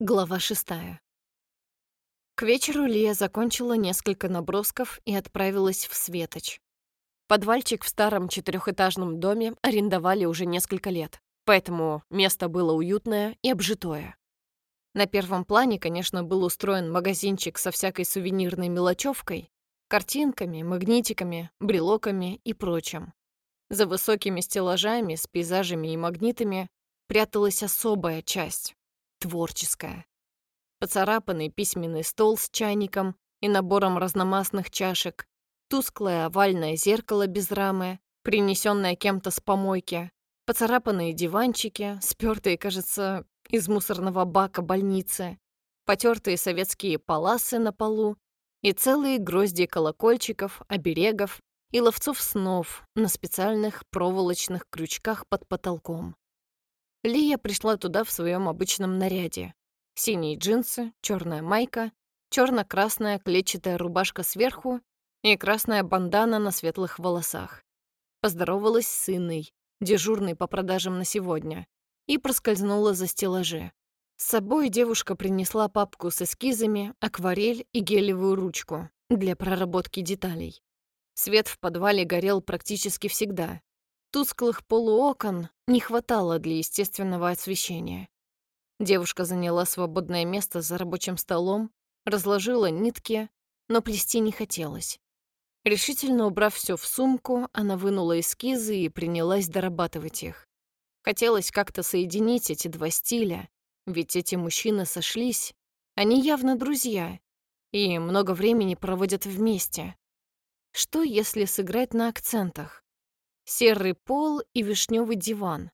Глава шестая. К вечеру Лия закончила несколько набросков и отправилась в Светоч. Подвальчик в старом четырехэтажном доме арендовали уже несколько лет, поэтому место было уютное и обжитое. На первом плане, конечно, был устроен магазинчик со всякой сувенирной мелочевкой, картинками, магнитиками, брелоками и прочим. За высокими стеллажами с пейзажами и магнитами пряталась особая часть творческая. Поцарапанный письменный стол с чайником и набором разномастных чашек, тусклое овальное зеркало без рамы, принесенное кем-то с помойки, поцарапанные диванчики, спёртые, кажется, из мусорного бака больницы, потертые советские паласы на полу и целые грозди колокольчиков, оберегов и ловцов снов на специальных проволочных крючках под потолком. Лия пришла туда в своем обычном наряде. Синие джинсы, черная майка, черно-красная клетчатая рубашка сверху и красная бандана на светлых волосах. Поздоровалась с Инной, дежурной по продажам на сегодня, и проскользнула за стеллажи. С собой девушка принесла папку с эскизами, акварель и гелевую ручку для проработки деталей. Свет в подвале горел практически всегда, Тусклых полуокон не хватало для естественного освещения. Девушка заняла свободное место за рабочим столом, разложила нитки, но плести не хотелось. Решительно убрав все в сумку, она вынула эскизы и принялась дорабатывать их. Хотелось как-то соединить эти два стиля, ведь эти мужчины сошлись, они явно друзья и много времени проводят вместе. Что, если сыграть на акцентах? Серый пол и вишневый диван.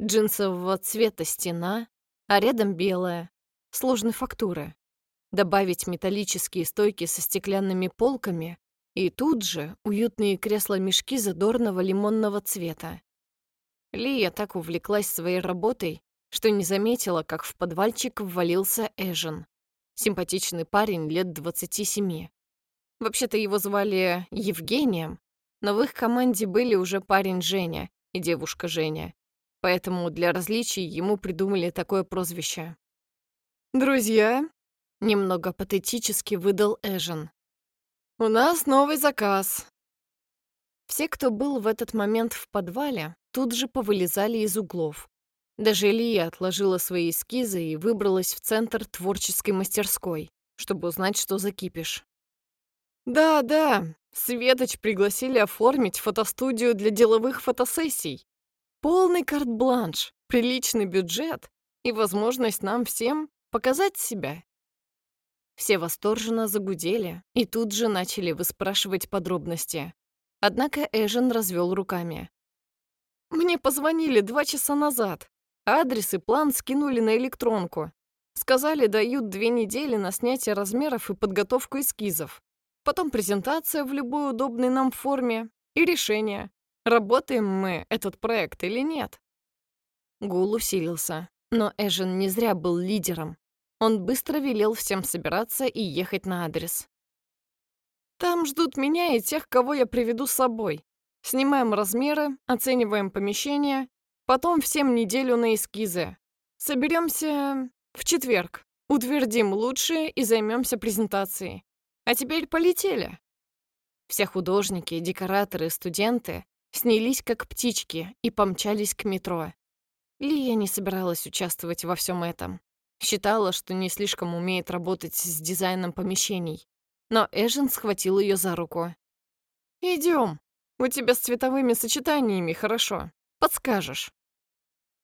Джинсового цвета стена, а рядом белая, сложной фактуры. Добавить металлические стойки со стеклянными полками и тут же уютные кресла-мешки задорного лимонного цвета. Лия так увлеклась своей работой, что не заметила, как в подвальчик ввалился Эжен. Симпатичный парень лет 27. Вообще-то его звали Евгением, но в их команде были уже парень Женя и девушка Женя, поэтому для различий ему придумали такое прозвище. «Друзья», — немного патетически выдал Эжен, — «у нас новый заказ». Все, кто был в этот момент в подвале, тут же повылезали из углов. Даже Лия отложила свои эскизы и выбралась в центр творческой мастерской, чтобы узнать, что за кипиш. «Да, да, Светоч пригласили оформить фотостудию для деловых фотосессий. Полный карт-бланш, приличный бюджет и возможность нам всем показать себя. Все восторженно загудели и тут же начали выспрашивать подробности. Однако Эжен развел руками. «Мне позвонили два часа назад. Адрес и план скинули на электронку. Сказали, дают две недели на снятие размеров и подготовку эскизов. Потом презентация в любой удобной нам форме и решение, работаем мы этот проект или нет. Гул усилился, но Эжен не зря был лидером. Он быстро велел всем собираться и ехать на адрес. «Там ждут меня и тех, кого я приведу с собой. Снимаем размеры, оцениваем помещение, потом всем неделю на эскизы. Соберемся в четверг, утвердим лучшие и займемся презентацией. А теперь полетели. Все художники, декораторы, студенты снялись как птички и помчались к метро. Лия не собиралась участвовать во всем этом. Считала, что не слишком умеет работать с дизайном помещений. Но Эжен схватил ее за руку. Идем. У тебя с цветовыми сочетаниями хорошо. Подскажешь».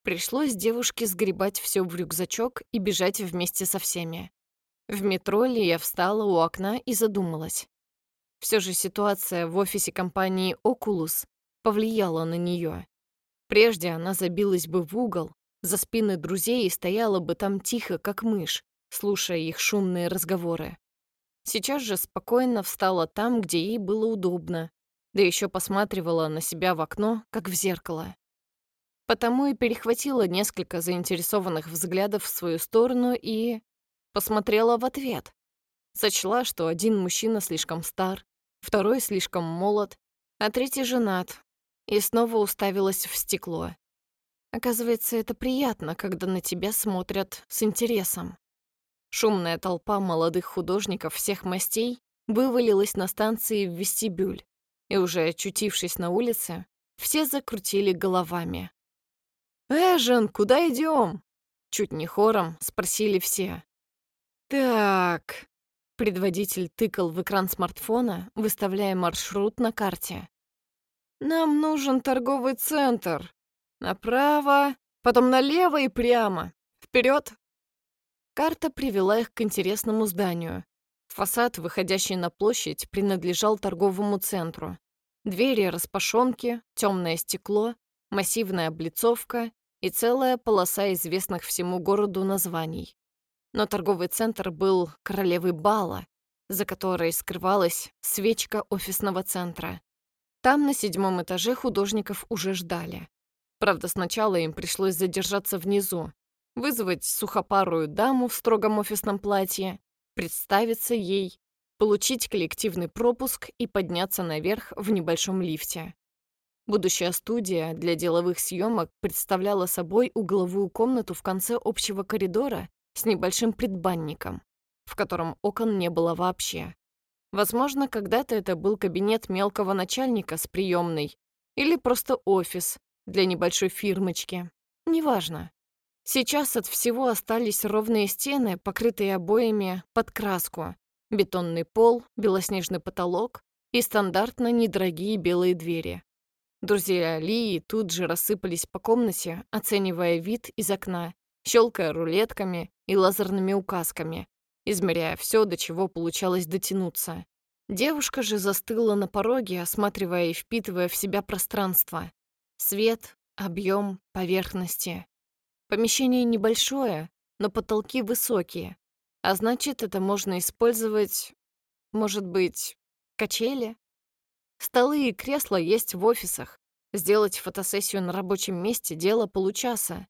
Пришлось девушке сгребать все в рюкзачок и бежать вместе со всеми. В метро Лия встала у окна и задумалась. Все же ситуация в офисе компании Oculus повлияла на нее. Прежде она забилась бы в угол, за спины друзей и стояла бы там тихо, как мышь, слушая их шумные разговоры. Сейчас же спокойно встала там, где ей было удобно, да еще посматривала на себя в окно, как в зеркало. Потому и перехватила несколько заинтересованных взглядов в свою сторону и Посмотрела в ответ. Сочла, что один мужчина слишком стар, второй слишком молод, а третий женат, и снова уставилась в стекло. Оказывается, это приятно, когда на тебя смотрят с интересом. Шумная толпа молодых художников всех мастей вывалилась на станции в вестибюль, и уже очутившись на улице, все закрутили головами. «Эжен, куда идем? Чуть не хором спросили все. «Так...» — предводитель тыкал в экран смартфона, выставляя маршрут на карте. «Нам нужен торговый центр. Направо, потом налево и прямо. Вперед!» Карта привела их к интересному зданию. Фасад, выходящий на площадь, принадлежал торговому центру. Двери распашонки, темное стекло, массивная облицовка и целая полоса известных всему городу названий. Но торговый центр был королевой бала, за которой скрывалась свечка офисного центра. Там на седьмом этаже художников уже ждали. Правда, сначала им пришлось задержаться внизу, вызвать сухопарую даму в строгом офисном платье, представиться ей, получить коллективный пропуск и подняться наверх в небольшом лифте. Будущая студия для деловых съемок представляла собой угловую комнату в конце общего коридора с небольшим предбанником, в котором окон не было вообще. Возможно, когда-то это был кабинет мелкого начальника с приемной или просто офис для небольшой фирмочки. Неважно. Сейчас от всего остались ровные стены, покрытые обоями под краску, бетонный пол, белоснежный потолок и стандартно недорогие белые двери. Друзья Лии тут же рассыпались по комнате, оценивая вид из окна, щелкая рулетками и лазерными указками, измеряя все, до чего получалось дотянуться. Девушка же застыла на пороге, осматривая и впитывая в себя пространство. Свет, объем, поверхности. Помещение небольшое, но потолки высокие, а значит, это можно использовать, может быть, качели? Столы и кресла есть в офисах. Сделать фотосессию на рабочем месте — дело получаса.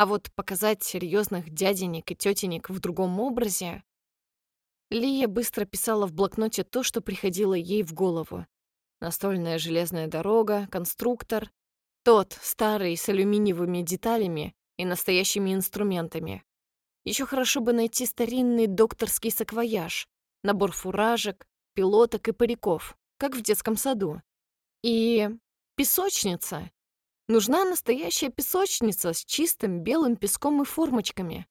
А вот показать серьезных дяденек и тетенек в другом образе... Лия быстро писала в блокноте то, что приходило ей в голову. Настольная железная дорога, конструктор, тот, старый, с алюминиевыми деталями, и настоящими инструментами. Еще хорошо бы найти старинный докторский саквояж, набор фуражек, пилоток и париков, как в детском саду. И песочница. Нужна настоящая песочница с чистым белым песком и формочками.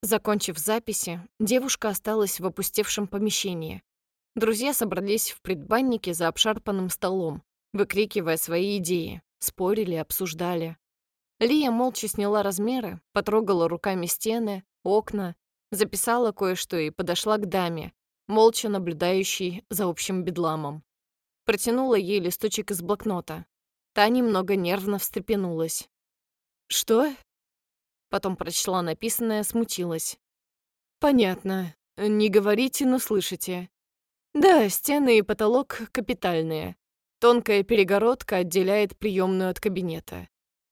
Закончив записи, девушка осталась в опустевшем помещении. Друзья собрались в предбаннике за обшарпанным столом, выкрикивая свои идеи, спорили, обсуждали. Лия молча сняла размеры, потрогала руками стены, окна, записала кое-что и подошла к даме, молча наблюдающей за общим бедламом. Протянула ей листочек из блокнота. Та немного нервно встрепенулась. «Что?» Потом прочла написанное, смутилась. «Понятно. Не говорите, но слышите. Да, стены и потолок капитальные. Тонкая перегородка отделяет приемную от кабинета.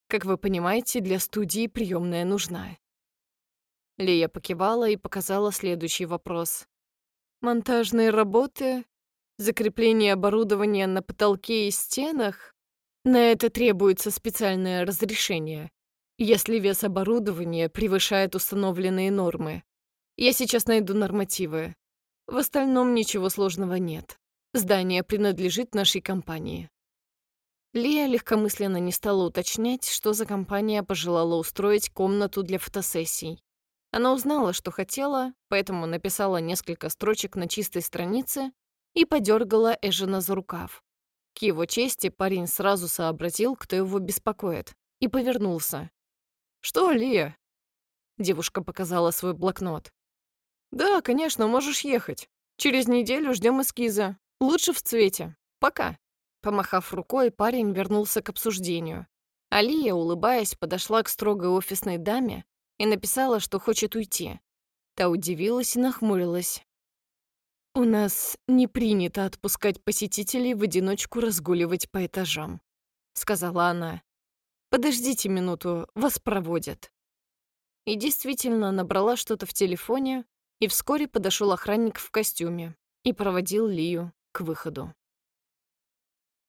Как вы понимаете, для студии приемная нужна. Лия покивала и показала следующий вопрос. Монтажные работы, закрепление оборудования на потолке и стенах. На это требуется специальное разрешение, если вес оборудования превышает установленные нормы. Я сейчас найду нормативы. В остальном ничего сложного нет. Здание принадлежит нашей компании. Лия легкомысленно не стала уточнять, что за компания пожелала устроить комнату для фотосессий. Она узнала, что хотела, поэтому написала несколько строчек на чистой странице и подергала Эжена за рукав. К его чести парень сразу сообразил, кто его беспокоит, и повернулся. «Что, Лия?» Девушка показала свой блокнот. «Да, конечно, можешь ехать. Через неделю ждем эскиза. Лучше в цвете. Пока». Помахав рукой, парень вернулся к обсуждению. Алия, улыбаясь, подошла к строгой офисной даме и написала, что хочет уйти. Та удивилась и нахмурилась. «У нас не принято отпускать посетителей в одиночку разгуливать по этажам», — сказала она. «Подождите минуту, вас проводят». И действительно набрала что-то в телефоне, и вскоре подошел охранник в костюме и проводил Лию к выходу.